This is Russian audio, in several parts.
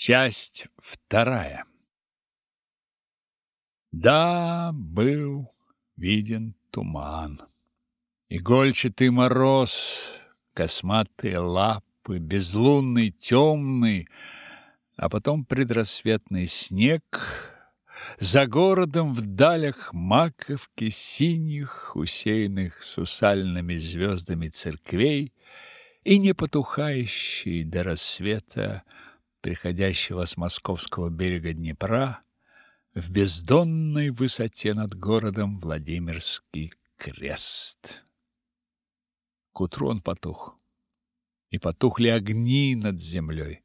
Часть вторая. Да, был виден туман. Игольчатый мороз, косматые лапы, безлунный темный, а потом предрассветный снег, за городом в далях маковки синих, усеянных сусальными звездами церквей и не потухающие до рассвета приходящего с московского берега Днепра, в бездонной высоте над городом Владимирский крест. К утру он потух, и потухли огни над землей.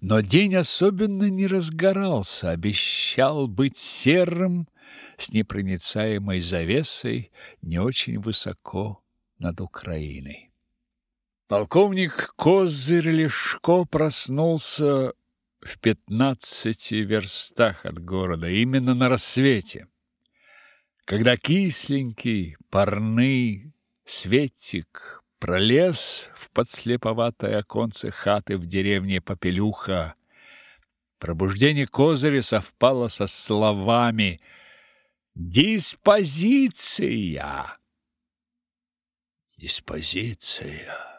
Но день особенно не разгорался, обещал быть серым, с непроницаемой завесой, не очень высоко над Украиной. Полковник Козырь Лешко проснулся в пятнадцати верстах от города, именно на рассвете. Когда кисленький, парный светик пролез в подслеповатое оконце хаты в деревне Попелюха, пробуждение Козыря совпало со словами «Диспозиция». Диспозиция.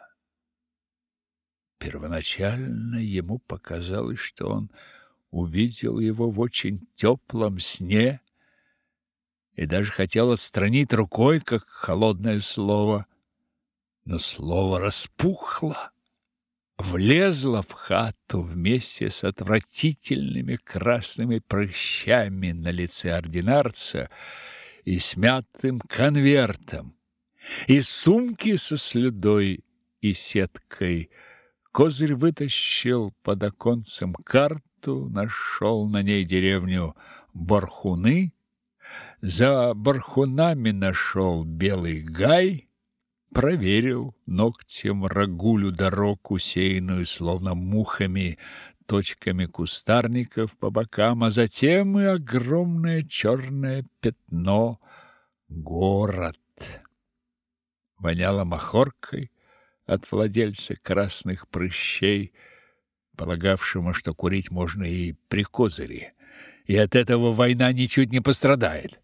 Первоначально ему показалось, что он увидел его в очень теплом сне и даже хотел отстранить рукой, как холодное слово. Но слово распухло, влезло в хату вместе с отвратительными красными прыщами на лице ординарца и смятым конвертом, и сумки со слюдой и сеткой – Козырь вытащил под оконцем карту, нашел на ней деревню Бархуны, за Бархунами нашел Белый Гай, проверил ногтем рагулю дорог, усеянную словно мухами, точками кустарников по бокам, а затем и огромное черное пятно — город. Воняло махоркой, от владельца красных прыщей, полагавшему, что курить можно и при козыре. И от этого война ничуть не пострадает.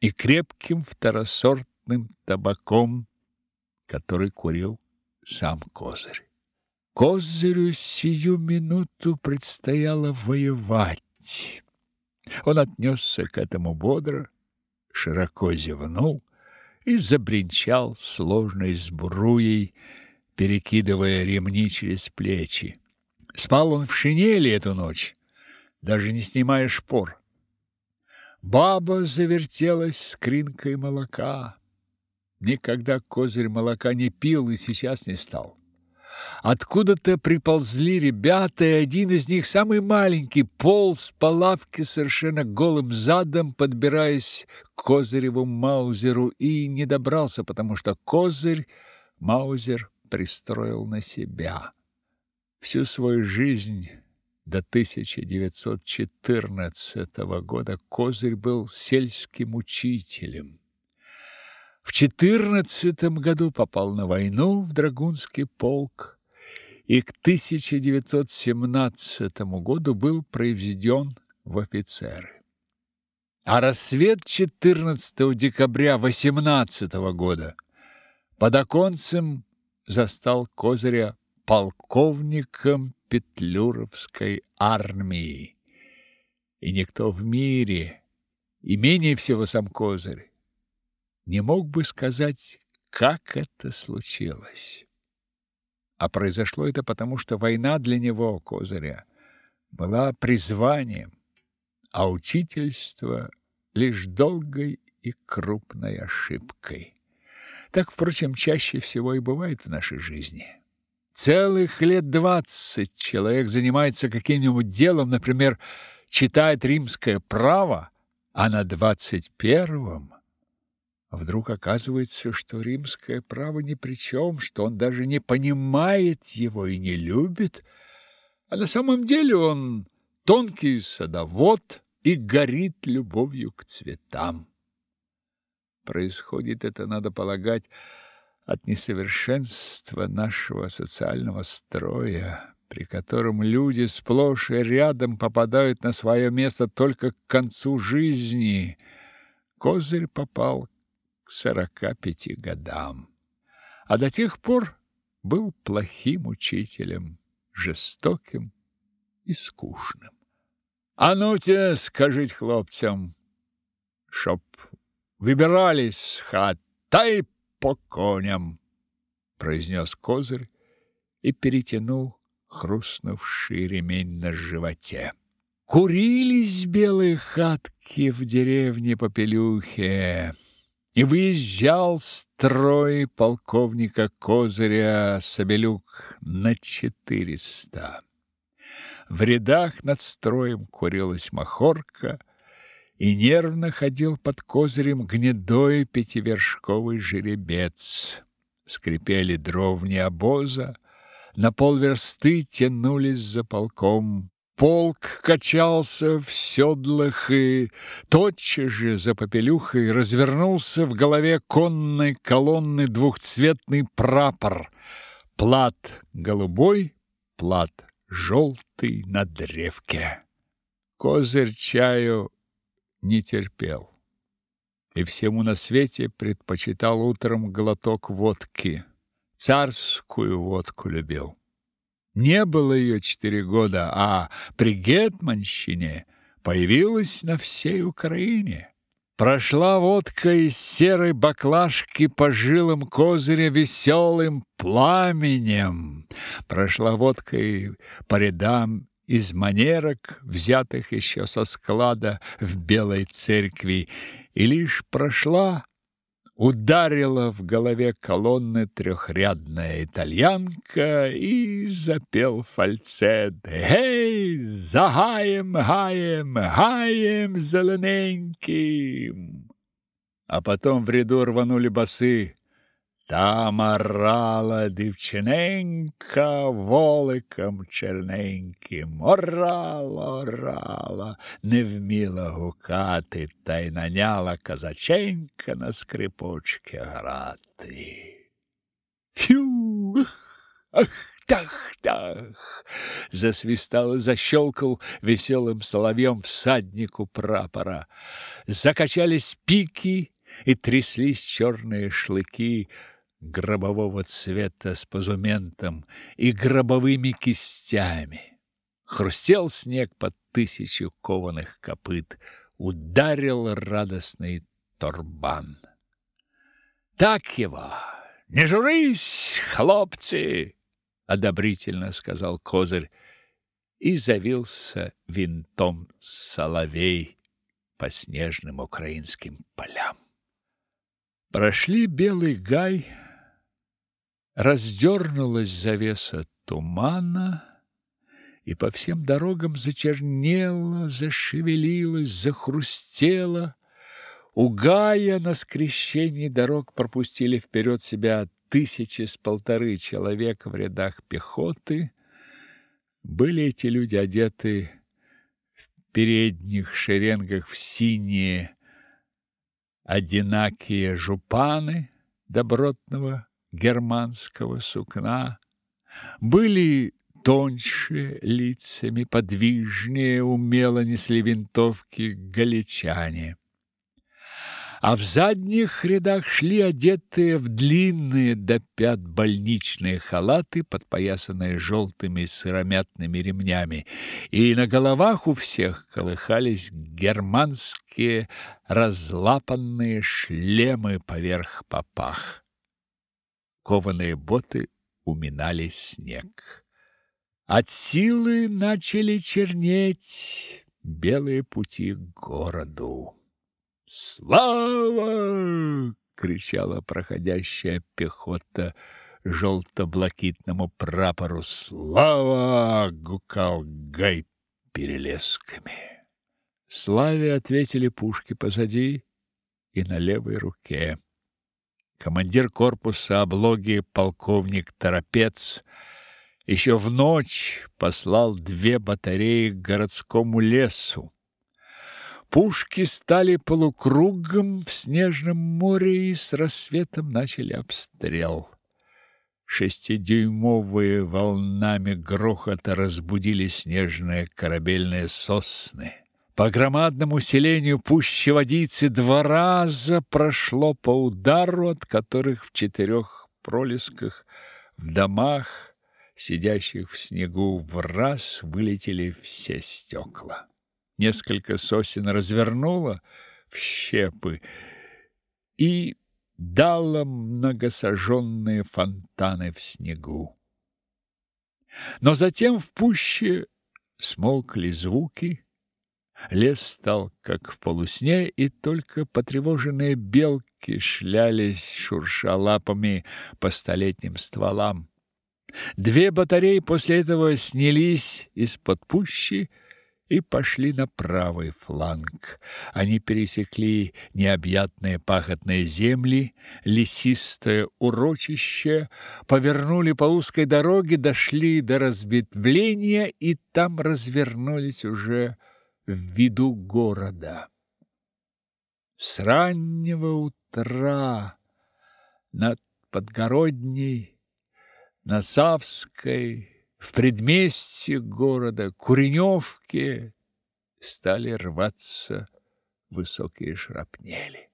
И крепким второсортным табаком, который курил сам козырь. Козырю сию минуту предстояло воевать. Он отнесся к этому бодро, широко зевнул и забринчал сложной сбруей, перекидывая ремни через плечи. Спал он в шинели эту ночь, даже не снимая шпор. Баба завертелась с кринкой молока. Никогда козырь молока не пил и сейчас не стал. Откуда-то приползли ребята, и один из них, самый маленький, полз по лавке совершенно голым задом, подбираясь к козыреву Маузеру, и не добрался, потому что козырь, Маузер пристроил на себя. Всю свою жизнь до 1914 года Козырь был сельским учителем. В 14 году попал на войну в Драгунский полк и к 1917 году был произведен в офицеры. А рассвет 14 декабря 18 года под оконцем застал Козыря полковником Петлюровской армии. И никто в мире, и менее всего сам Козырь, не мог бы сказать, как это случилось. А произошло это потому, что война для него, Козыря, была призванием, а учительство лишь долгой и крупной ошибкой. Так, впрочем, чаще всего и бывает в нашей жизни. Целых лет двадцать человек занимается каким-нибудь делом, например, читает римское право, а на двадцать первом вдруг оказывается, что римское право ни при чем, что он даже не понимает его и не любит, а на самом деле он тонкий садовод и горит любовью к цветам. Происходит это, надо полагать, от несовершенства нашего социального строя, при котором люди сплошь и рядом попадают на свое место только к концу жизни, Козырь попал к сорока пяти годам. А до тех пор был плохим учителем, жестоким и скучным. А ну те, скажіть хлопцям, чтоб выбирались с хат, та й по коням, произнес Козырь и перетянул хрустнувший ремень на животе. Курились белые хатки в деревне Попелюхе, и выезжал строй полковника Козыря Собелюк на четыреста. В рядах над строем курилась махорка, и нервно ходил под козырем гнедой пятивершковый жеребец. Скрипели дровни обоза, на полверсты тянулись за полком Полк качался в седлах и тотчас же за попелюхой развернулся в голове конной колонны двухцветный прапор. Плат голубой, плат желтый на древке. Козырь чаю не терпел и всему на свете предпочитал утром глоток водки. Царскую водку любил. Не было ее четыре года, а при гетманщине появилась на всей Украине. Прошла водка из серой баклажки по жилам козыря веселым пламенем. Прошла водка и по рядам из манерок, взятых еще со склада в Белой церкви, и лишь прошла ударила в голове колонны трехрядная итальянка и запел фальцет «Эй, за гаем, гаем, гаем зелененьким!» А потом в ряду рванули басы там орала дівчиненька воликом черненьким, орала, орала, не вміла гукати, та й наняла казаченька на скрипочки грати. Фью! Ах, тах, тах! Засвистал и защелкал веселым соловьем всаднику прапора. Закачались пики и тряслись черные шлыки, гробового цвета с позументом и гробовыми кистями. Хрустел снег под тысячу кованых копыт, ударил радостный торбан. Так его, не журись, хлопцы, одобрительно сказал Козырь и завился винтом соловей по снежным украинским полям. Прошли белый гай, раздернулась завеса тумана, и по всем дорогам зачернела, зашевелилась, захрустела. У Гая на скрещении дорог пропустили вперед себя тысячи с полторы человек в рядах пехоты. Были эти люди одеты в передних шеренгах в синие одинакие жупаны добротного германского сукна, были тоньше лицами, подвижнее, умело несли винтовки галичане а в задних рядах шли одетые в длинные до пят больничные халаты, подпоясанные желтыми сыромятными ремнями, и на головах у всех колыхались германские разлапанные шлемы поверх попах. Кованые боты уминали снег. От силы начали чернеть белые пути к городу. «Слава!» — кричала проходящая пехота желто-блакитному прапору. «Слава!» — гукал Гай перелесками. Славе ответили пушки позади и на левой руке. Командир корпуса облоги полковник Торопец еще в ночь послал две батареи к городскому лесу. Пушки стали полукругом в снежном море и с рассветом начали обстрел. Шестидюймовые волнами грохота разбудили снежные корабельные сосны. По громадному селению пуще водицы два раза прошло по удару, от которых в четырех пролесках в домах, сидящих в снегу, в раз вылетели все стекла. Несколько сосен развернуло в щепы и дало многосожженные фонтаны в снегу. Но затем в пуще смолкли звуки, Лес стал как в полусне, и только потревоженные белки шлялись, шурша лапами по столетним стволам. Две батареи после этого снялись из-под пущи и пошли на правый фланг. Они пересекли необъятные пахотные земли, лесистое урочище, повернули по узкой дороге, дошли до разветвления и там развернулись уже в виду города. С раннего утра над Подгородней, на Савской, в предместье города Куреневке стали рваться высокие шрапнели.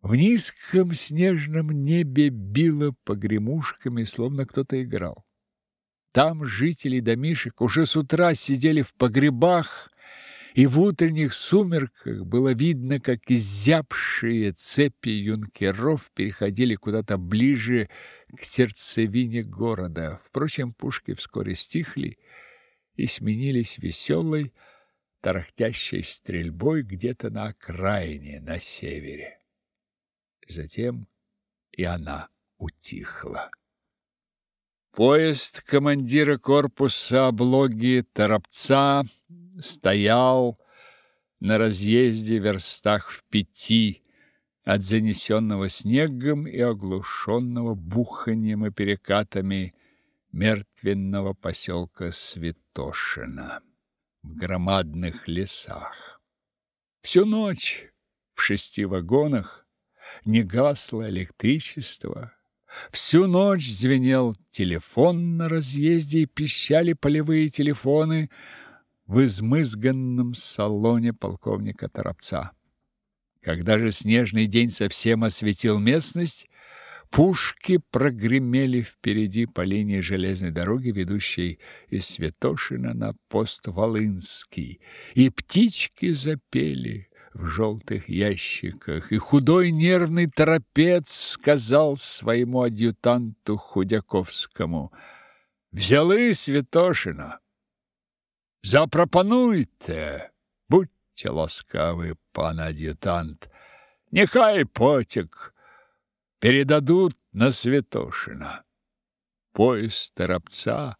В низком снежном небе било погремушками, словно кто-то играл. Там жители домишек уже с утра сидели в погребах, и в утренних сумерках было видно, как изябшие цепи юнкеров переходили куда-то ближе к сердцевине города. Впрочем, пушки вскоре стихли и сменились веселой, тарахтящей стрельбой где-то на окраине, на севере. Затем и она утихла. Поезд командира корпуса облоги Торопца стоял на разъезде верстах в пяти от занесенного снегом и оглушенного буханием и перекатами мертвенного поселка Святошина в громадных лесах. Всю ночь в шести вагонах не гасло электричество, Всю ночь звенел телефон на разъезде и пищали полевые телефоны в измызганном салоне полковника Торопца. Когда же снежный день совсем осветил местность, пушки прогремели впереди по линии железной дороги, ведущей из Святошина на пост Волынский, и птички запели в желтых ящиках, и худой нервный торопец сказал своему адъютанту Худяковскому «Взяли Святошина! Запропонуйте! Будьте ласкавы, пан адъютант! Нехай потек передадут на Святошина!» Поезд торопца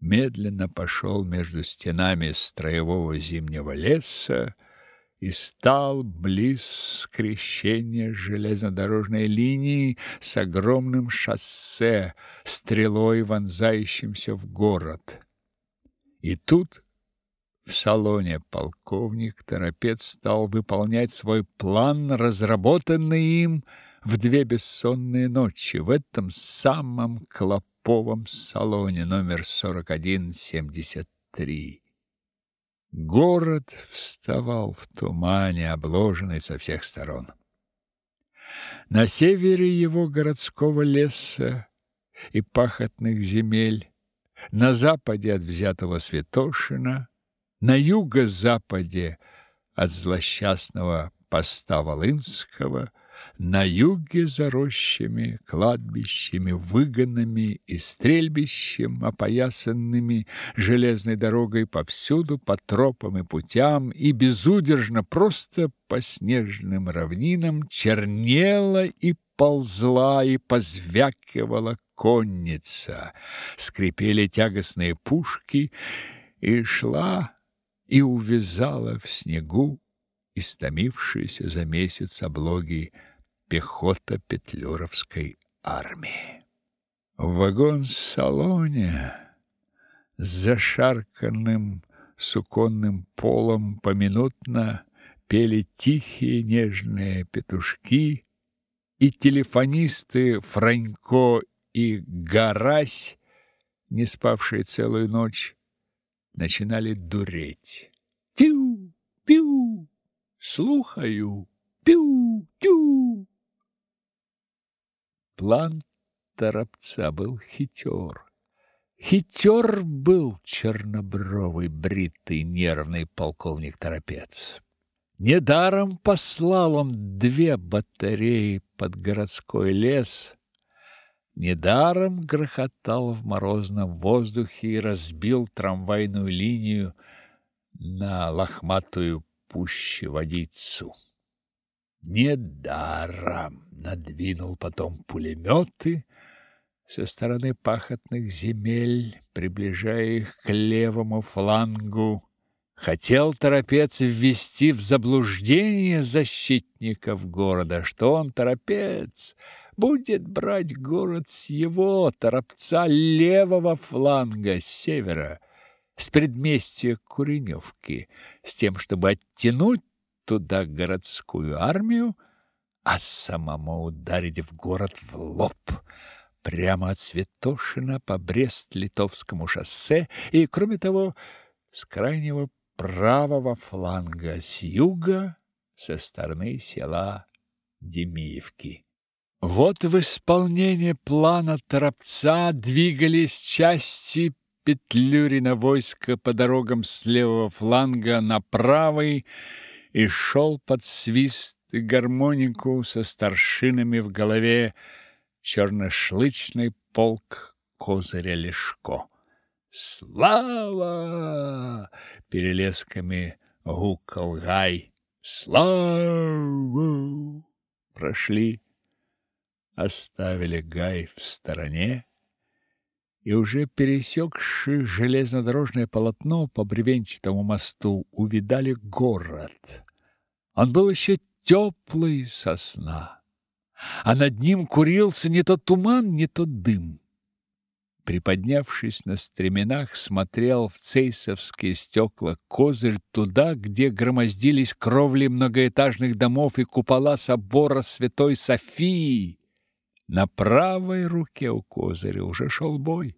медленно пошел между стенами строевого зимнего леса, и стал близ скрещения железнодорожной линии с огромным шоссе, стрелой вонзающимся в город. И тут в салоне полковник Торопец стал выполнять свой план, разработанный им в две бессонные ночи в этом самом клоповом салоне номер 4173. Город вставал в тумане, обложенный со всех сторон. На севере его городского леса и пахотных земель, на западе от взятого Святошина, на юго-западе от злосчастного поста Волынского – на юге за рощами, кладбищами, выгонами и стрельбищем, опоясанными железной дорогой повсюду по тропам и путям, и безудержно просто по снежным равнинам чернела и ползла и позвякивала конница, скрипели тягостные пушки, и шла и увязала в снегу истомившиеся за месяц облоги пехота Петлюровской армии. В вагон-салоне с зашарканным суконным полом поминутно пели тихие нежные петушки, и телефонисты Франько и Гарась, не спавшие целую ночь, начинали дуреть. Тю, пю, слухаю, пю, тю. План Торопца был хитер. Хитер был чернобровый, бритый, нервный полковник Торопец. Недаром послал он две батареи под городской лес, недаром грохотал в морозном воздухе и разбил трамвайную линию на лохматую пущеводицу. Недаром надвинул потом пулеметы со стороны пахотных земель, приближая их к левому флангу. Хотел торопец ввести в заблуждение защитников города, что он, торопец, будет брать город с его, торопца, левого фланга, с севера, с предместья Куреневки, с тем, чтобы оттянуть туда городскую армию, а самому ударить в город в лоб, прямо от Святошина по Брест-Литовскому шоссе и, кроме того, с крайнего правого фланга с юга со стороны села Демиевки. Вот в исполнение плана Торопца двигались части Петлюрина войска по дорогам с левого фланга на правый и шел под свист и гармонику со старшинами в голове черношлычный полк Козыря Лешко. Слава! Перелесками гукал гай. Слава! Прошли, оставили гай в стороне и уже пересекши железнодорожное полотно по бревенчатому мосту увидали город. Он был еще теплый сосна, а над ним курился не то туман, не то дым приподнявшись на стременах, смотрел в цейсовские стекла козырь туда, где громоздились кровли многоэтажных домов и купола собора Святой Софии. На правой руке у козыря уже шел бой.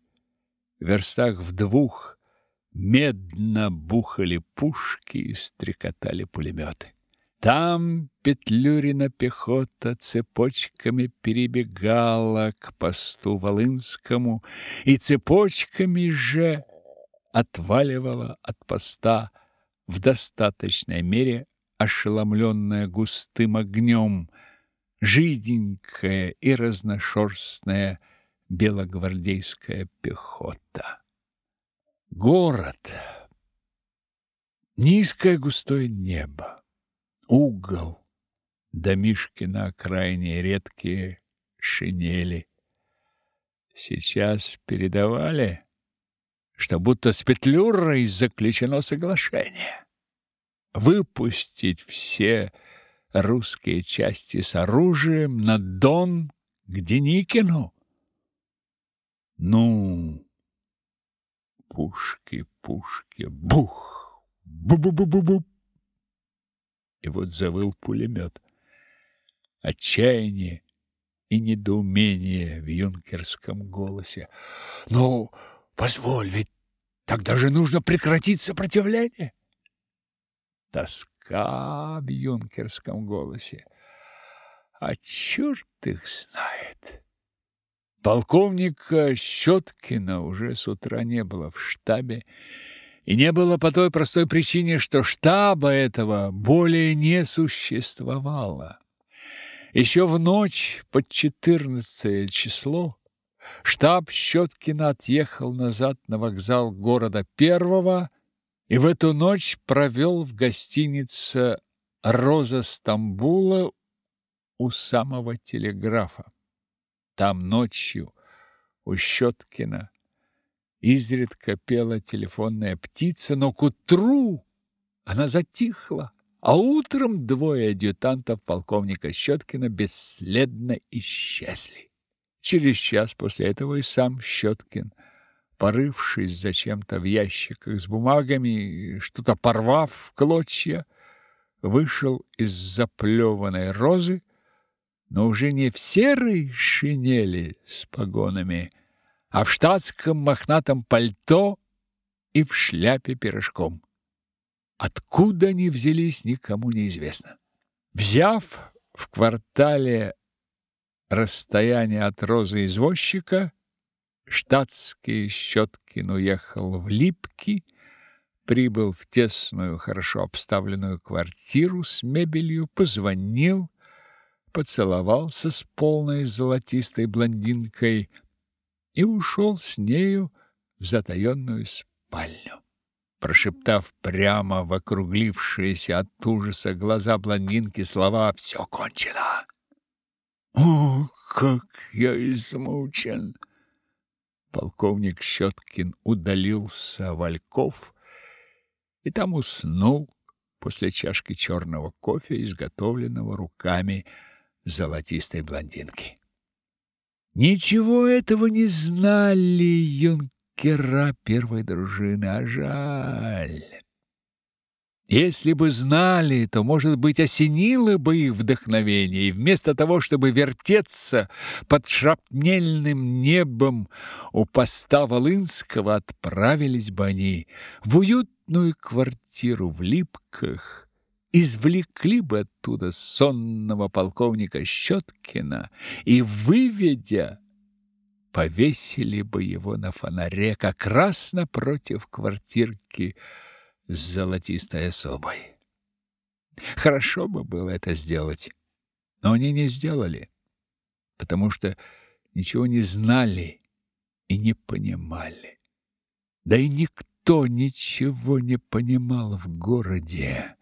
В верстах в двух медно бухали пушки и стрекотали пулеметы. Там Петлюрина пехота цепочками перебегала к посту Волынскому и цепочками же отваливала от поста в достаточной мере ошеломленная густым огнем, жиденькая и разношерстная белогвардейская пехота. Город. Низкое густое небо угол, домишки на окраине, редкие шинели. Сейчас передавали, что будто с Петлюрой заключено соглашение. Выпустить все русские части с оружием на Дон к Деникину. Ну, пушки, пушки, бух, бу-бу-бу-бу-бу. И вот завыл пулемет. Отчаяние и недоумение в юнкерском голосе. «Ну, позволь, ведь тогда же нужно прекратить сопротивление!» Тоска в юнкерском голосе. А черт их знает! Полковника Щеткина уже с утра не было в штабе, и не было по той простой причине, что штаба этого более не существовало. Еще в ночь под 14 число штаб Щеткина отъехал назад на вокзал города Первого и в эту ночь провел в гостинице «Роза Стамбула» у самого телеграфа. Там ночью у Щеткина Изредка пела телефонная птица, но к утру она затихла, а утром двое адъютантов полковника Щеткина бесследно исчезли. Через час после этого и сам Щеткин, порывшись зачем-то в ящиках с бумагами, что-то порвав в клочья, вышел из заплеванной розы, но уже не в серой шинели с погонами, а в штатском мохнатом пальто и в шляпе пирожком. Откуда они взялись, никому не известно. Взяв в квартале расстояние от розы извозчика, штатский Щеткин уехал в Липки, прибыл в тесную, хорошо обставленную квартиру с мебелью, позвонил, поцеловался с полной золотистой блондинкой и ушел с нею в затаенную спальню. Прошептав прямо в округлившиеся от ужаса глаза блондинки слова «Все кончено!» «О, как я измучен!» Полковник Щеткин удалился в Альков и там уснул после чашки черного кофе, изготовленного руками золотистой блондинки. Ничего этого не знали юнкера первой дружины, а жаль. Если бы знали, то, может быть, осенило бы их вдохновение, и вместо того, чтобы вертеться под шрапнельным небом у поста Волынского, отправились бы они в уютную квартиру в Липках, извлекли бы оттуда сонного полковника Щеткина и, выведя, повесили бы его на фонаре как раз напротив квартирки с золотистой особой. Хорошо бы было это сделать, но они не сделали, потому что ничего не знали и не понимали. Да и никто ничего не понимал в городе,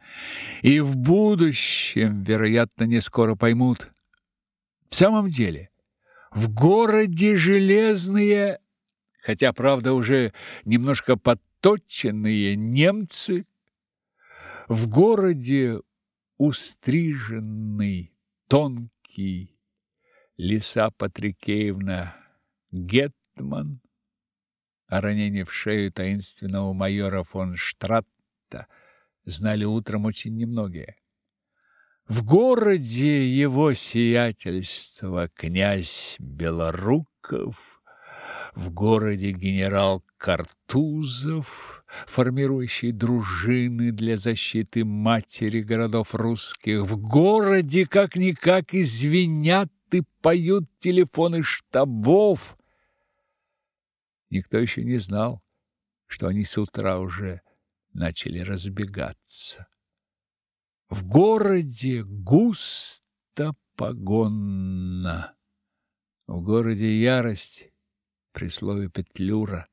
и в будущем, вероятно, не скоро поймут. В самом деле, в городе железные, хотя, правда, уже немножко под отточенные немцы, в городе устриженный, тонкий Лиса Патрикеевна Гетман, о ранении в шею таинственного майора фон Штратта знали утром очень немногие. В городе его сиятельство князь Белоруков в городе генерал Картузов, формирующий дружины для защиты матери городов русских. В городе как-никак извинят и поют телефоны штабов. Никто еще не знал, что они с утра уже начали разбегаться. В городе густо погонно. В городе ярость при слове «петлюра».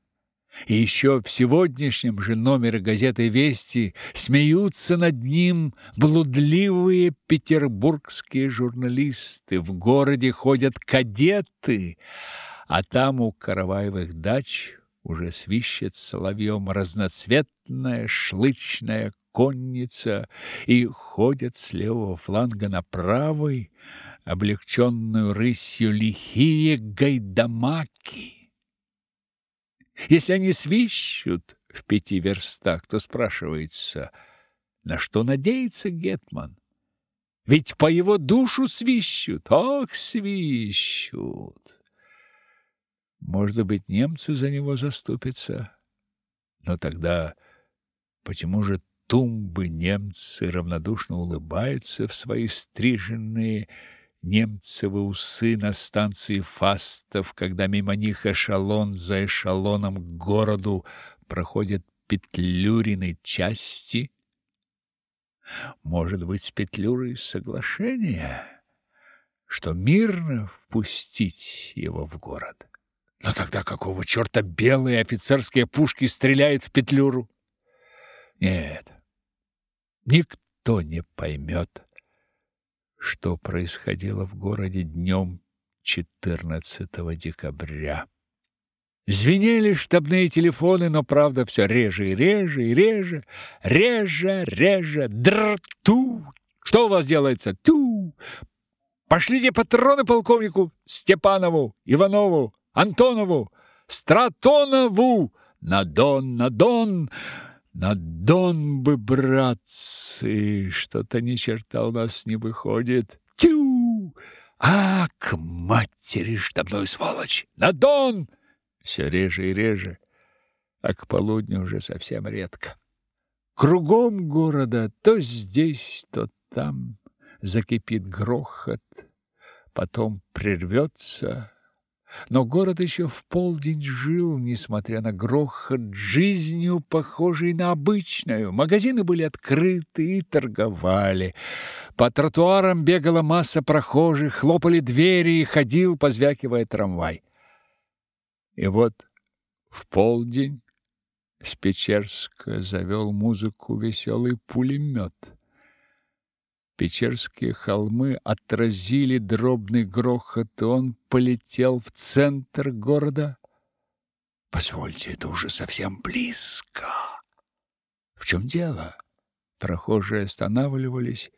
И еще в сегодняшнем же номере газеты «Вести» смеются над ним блудливые петербургские журналисты. В городе ходят кадеты, а там у Караваевых дач уже свищет соловьем разноцветная шлычная конница, и ходят с левого фланга на правый, облегченную рысью лихие гайдамаки. Если они свищут в пяти верстах, то спрашивается, на что надеется гетман? Ведь по его душу свищут, ох, свищут. Может быть, немцы за него заступятся. Но тогда почему же тумбы немцы равнодушно улыбаются в свои стриженные немцевы усы на станции Фастов, когда мимо них эшелон за эшелоном к городу проходят Петлюрины части? Может быть, с Петлюрой соглашение, что мирно впустить его в город? Но тогда какого черта белые офицерские пушки стреляют в Петлюру? Нет, никто не поймет, что происходило в городе днем 14 декабря. Звенели штабные телефоны, но, правда, все реже и реже и реже, реже, реже, др-ту. Что у вас делается? Ту. Пошлите патроны полковнику Степанову, Иванову, Антонову, Стратонову, на Дон, на Дон. На Дон бы, братцы, что-то ни черта у нас не выходит. Тю! А, к матери штабной сволочь! На Дон! Все реже и реже, а к полудню уже совсем редко. Кругом города, то здесь, то там, закипит грохот, потом прервется, но город еще в полдень жил, несмотря на грохот, жизнью, похожей на обычную. Магазины были открыты и торговали. По тротуарам бегала масса прохожих, хлопали двери и ходил, позвякивая трамвай. И вот в полдень с Печерска завел музыку веселый пулемет. Печерские холмы отразили дробный грохот, и он полетел в центр города. Позвольте, это уже совсем близко. В чем дело? Прохожие останавливались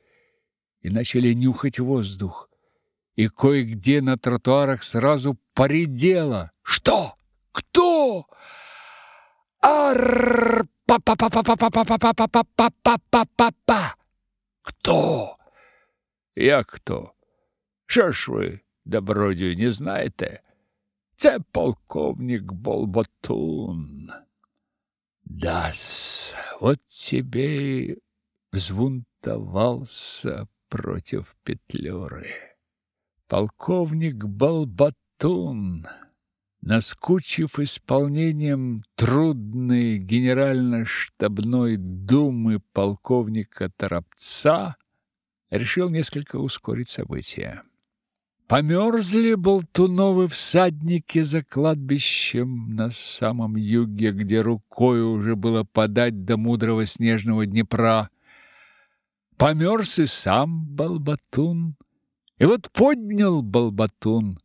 и начали нюхать воздух. И кое-где на тротуарах сразу поредело. Что? Кто? Ар! Па-па-па-па-па-па-па-па-па-па-па-па! Хто? Як хто? Що ж ви, добродію, не знаєте? Це полковник Болботун. Дас, вот тебе и взбунтовался против Петлюры. Полковник Болботун наскучив исполнением трудной генерально-штабной думы полковника Торопца, решил несколько ускорить события. Померзли болтуновы всадники за кладбищем на самом юге, где рукой уже было подать до мудрого снежного Днепра. Померз и сам Балбатун. И вот поднял Балбатун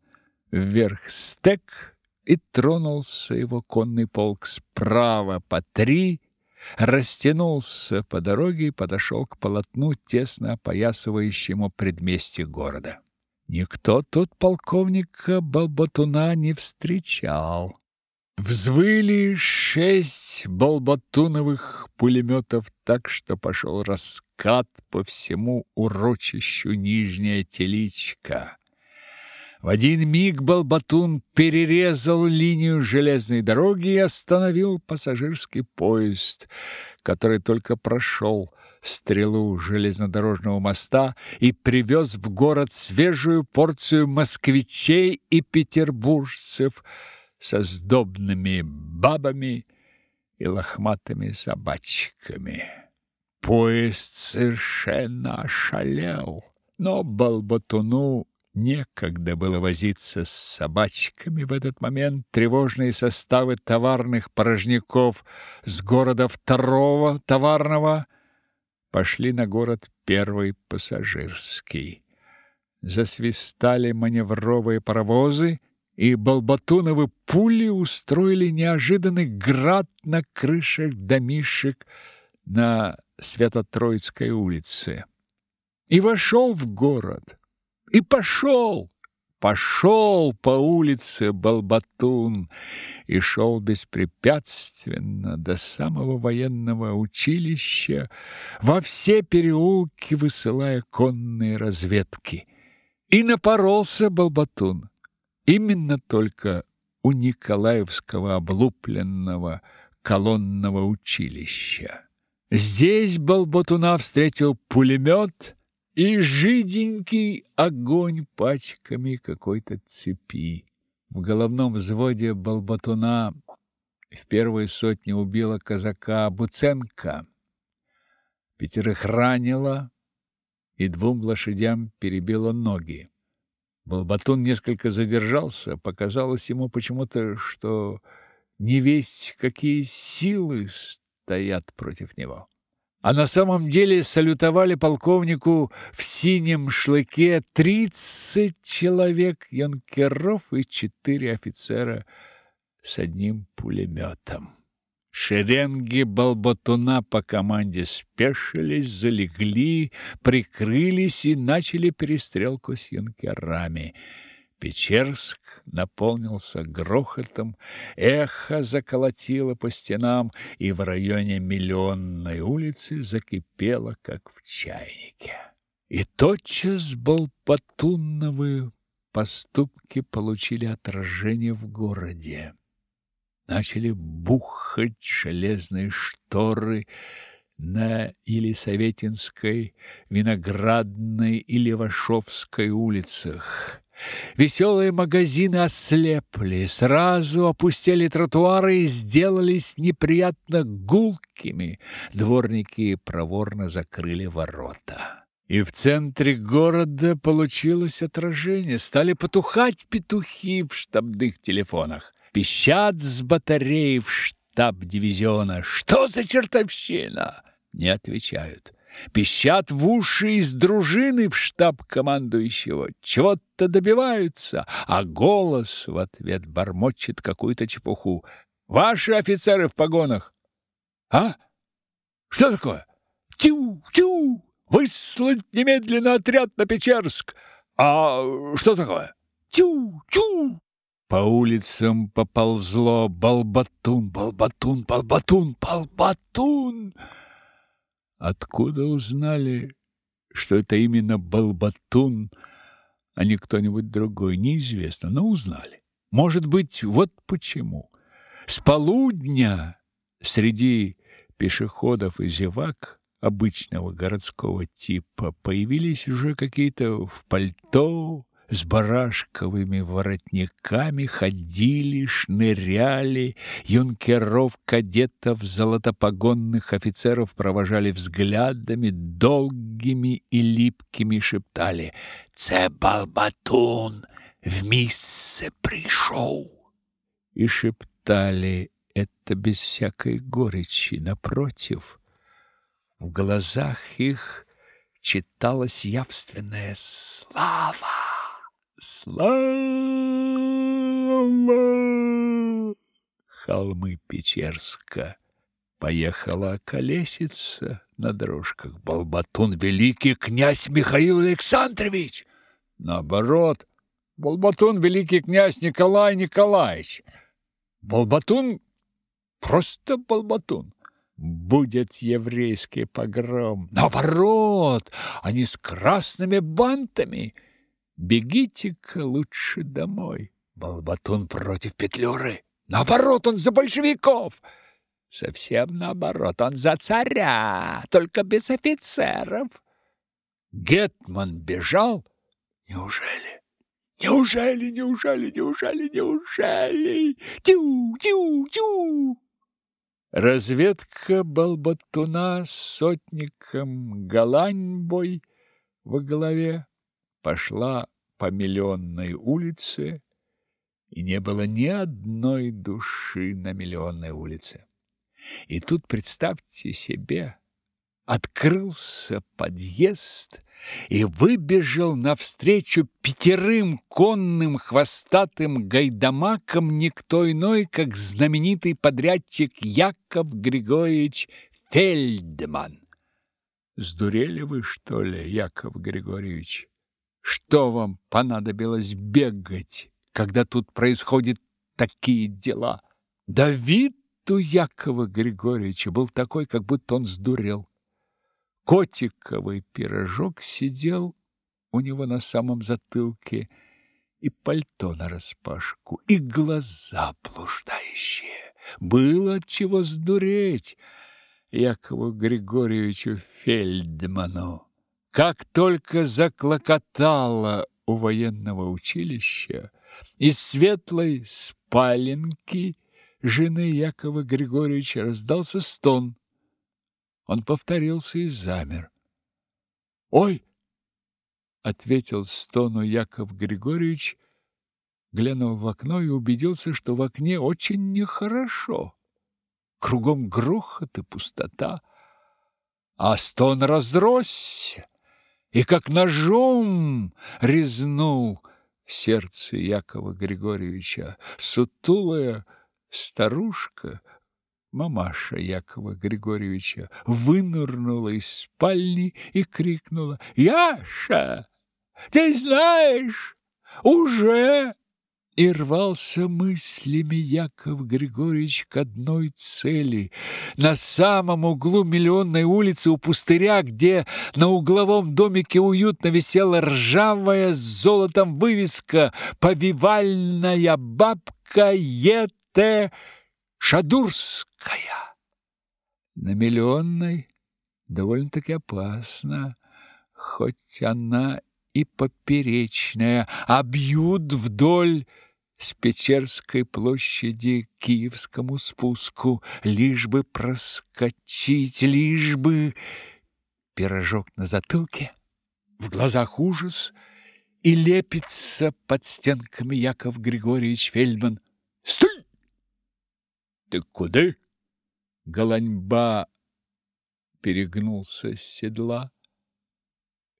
вверх стек, и тронулся его конный полк справа по три, растянулся по дороге и подошел к полотну, тесно опоясывающему предместье города. Никто тут полковника Балбатуна не встречал. Взвыли шесть балбатуновых пулеметов так, что пошел раскат по всему урочищу Нижняя Теличка. В один миг Балбатун перерезал линию железной дороги и остановил пассажирский поезд, который только прошел стрелу железнодорожного моста и привез в город свежую порцию москвичей и петербуржцев со сдобными бабами и лохматыми собачками. Поезд совершенно ошалел, но Балбатуну Некогда было возиться с собачками в этот момент. Тревожные составы товарных порожняков с города второго товарного пошли на город первый пассажирский. Засвистали маневровые паровозы, и Балбатуновы пули устроили неожиданный град на крышах домишек на Свято-Троицкой улице. И вошел в город и пошел, пошел по улице Балбатун и шел беспрепятственно до самого военного училища, во все переулки высылая конные разведки. И напоролся Балбатун именно только у Николаевского облупленного колонного училища. Здесь Балбатуна встретил пулемет и жиденький огонь пачками какой-то цепи. В головном взводе Балбатуна в первой сотне убила казака Буценко, пятерых ранила и двум лошадям перебила ноги. Балбатун несколько задержался, показалось ему почему-то, что не весть какие силы стоят против него. А на самом деле салютовали полковнику в синем шлыке тридцать человек юнкеров и четыре офицера с одним пулеметом. Шеренги Балбатуна по команде спешились, залегли, прикрылись и начали перестрелку с юнкерами – Печерск наполнился грохотом, эхо заколотило по стенам, и в районе Миллионной улицы закипело, как в чайнике. И тотчас Балпатуновы поступки получили отражение в городе. Начали бухать железные шторы на Елисаветинской, Виноградной и Левашовской улицах. Веселые магазины ослепли, сразу опустили тротуары и сделались неприятно гулкими. Дворники проворно закрыли ворота. И в центре города получилось отражение. Стали потухать петухи в штабных телефонах. Пищат с батареи в штаб дивизиона. Что за чертовщина? Не отвечают. Пищат в уши из дружины в штаб командующего. Чего-то добиваются, а голос в ответ бормочет какую-то чепуху. Ваши офицеры в погонах. А? Что такое? Тю, тю! Выслать немедленно отряд на Печерск. А что такое? Тю, тю! По улицам поползло балбатун, балбатун, балбатун, балбатун. Откуда узнали, что это именно балбатун, а не кто-нибудь другой, неизвестно, но узнали. Может быть, вот почему. С полудня среди пешеходов и зевак обычного городского типа появились уже какие-то в пальто, с барашковыми воротниками ходили, шныряли, юнкеров, кадетов, золотопогонных офицеров провожали взглядами, долгими и липкими шептали «Це Балбатун в місце пришел!» И шептали это без всякой горечи, напротив – в глазах их читалась явственная слава. Слава! Холмы Печерска. Поехала колесица на дорожках. Балбатун великий князь Михаил Александрович. Наоборот, Балбатун великий князь Николай Николаевич. Балбатун просто Балбатун будет еврейский погром. Наоборот, они с красными бантами. Бегите-ка лучше домой. Балбатун против Петлюры. Наоборот, он за большевиков. Совсем наоборот, он за царя, только без офицеров. Гетман бежал? Неужели? Неужели, неужели, неужели, неужели? Тю, тю, тю! Разведка Балбатуна с сотником Галаньбой во главе пошла по Миллионной улице, и не было ни одной души на Миллионной улице. И тут представьте себе, открылся подъезд, и выбежал навстречу пятерым конным хвостатым гайдамакам никто иной, как знаменитый подрядчик Яков Григорьевич Фельдман. Сдурели вы, что ли, Яков Григорьевич? Что вам понадобилось бегать, когда тут происходят такие дела? Да вид у Якова Григорьевича был такой, как будто он сдурел. Котиковый пирожок сидел у него на самом затылке, и пальто нараспашку, и глаза блуждающие. Было от чего сдуреть Якову Григорьевичу Фельдману. Как только заклокотало у военного училища, из светлой спаленки жены Якова Григорьевича раздался стон. Он повторился и замер. «Ой!» — ответил стону Яков Григорьевич, глянул в окно и убедился, что в окне очень нехорошо. Кругом грохот и пустота, а стон разросся и как ножом резнул сердце Якова Григорьевича. Сутулая старушка Мамаша Якова Григорьевича вынырнула из спальни и крикнула «Яша, ты знаешь, уже И рвался мыслями Яков Григорьевич к одной цели. На самом углу Миллионной улицы у пустыря, где на угловом домике уютно висела ржавая с золотом вывеска «Повивальная бабка Ете Шадурская». На Миллионной довольно-таки опасно, хоть она и поперечная, а бьют вдоль с Печерской площади к Киевскому спуску, лишь бы проскочить, лишь бы пирожок на затылке, в глазах ужас, и лепится под стенками Яков Григорьевич Фельдман. «Стой!» «Ты куда?» Голаньба перегнулся с седла.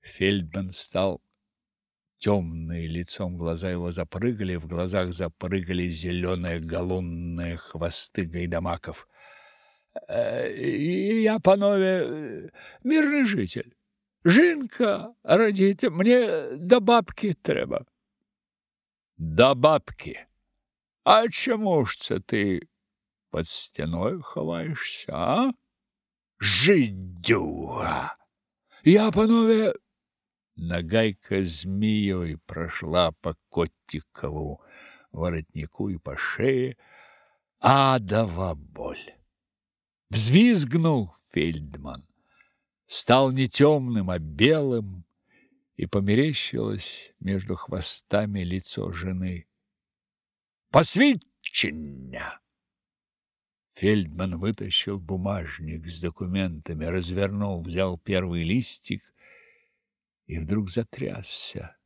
Фельдман стал темный лицом, глаза его запрыгали, в глазах запрыгали зеленые галунные хвосты гайдамаков. «Э, «Я, панове, мирный житель. Жінка родите, мне до бабки треба». «До бабки? А чому ж це ти під стіною ховаєшся, а? Жидюга! Я, панове, Нагайка змеей прошла по Коттикову воротнику и по шее. Адова боль! Взвизгнул Фельдман. Стал не темным, а белым, и померещилось между хвостами лицо жены. «Посвідчення!» Фельдман вытащил бумажник с документами, развернул, взял первый листик и вдруг затрясся.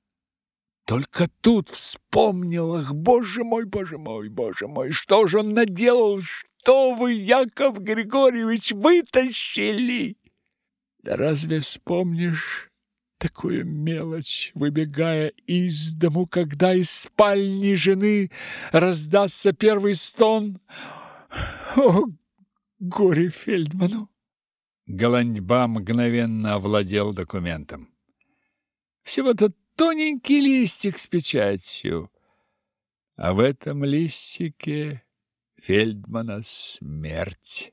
Только тут вспомнил, ах, боже мой, боже мой, боже мой, что же он наделал, что вы, Яков Григорьевич, вытащили? Да разве вспомнишь такую мелочь, выбегая из дому, когда из спальни жены раздастся первый стон? О, горе Фельдману! Голандьба мгновенно овладел документом. Всего-то тоненький листик с печатью. А в этом листике Фельдмана смерть.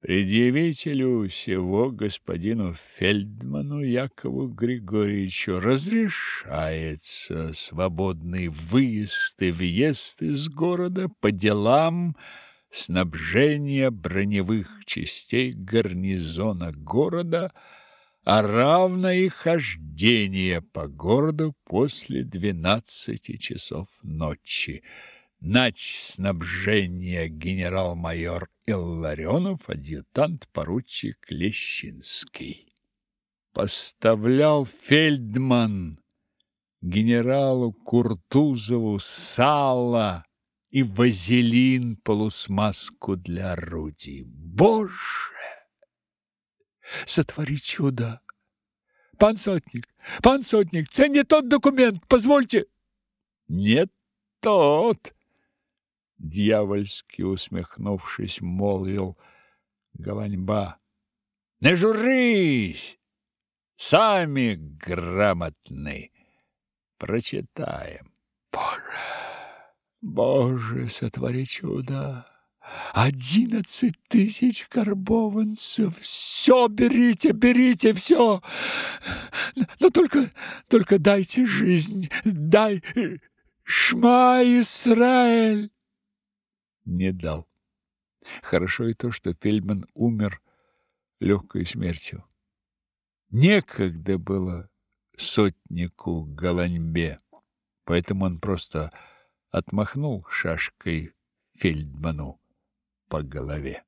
Предъявителю всего господину Фельдману Якову Григорьевичу разрешается свободный выезд и въезд из города по делам снабжения броневых частей гарнизона города – а равно и хождение по городу после двенадцати часов ночи. Нач снабжения генерал-майор Илларионов, адъютант-поручик Лещинский. Поставлял Фельдман генералу Куртузову сало и вазелин полусмазку для орудий. Боже! Сотвори чудо. Пан сотник, пан сотник, це не тот документ, позвольте. Не тот, дьявольски усмехнувшись, молвил Голаньба. Не журись, сами грамотны. Прочитаем. Боже, Боже, сотвори чудо. Одиннадцать тысяч карбованцев. Все берите, берите, все. Но только, только дайте жизнь, дай Шма Исраэль. Не дал. Хорошо и то, что Фельдман умер легкой смертью. Некогда было сотнику Голаньбе, поэтому он просто отмахнул шашкой Фельдману по голове.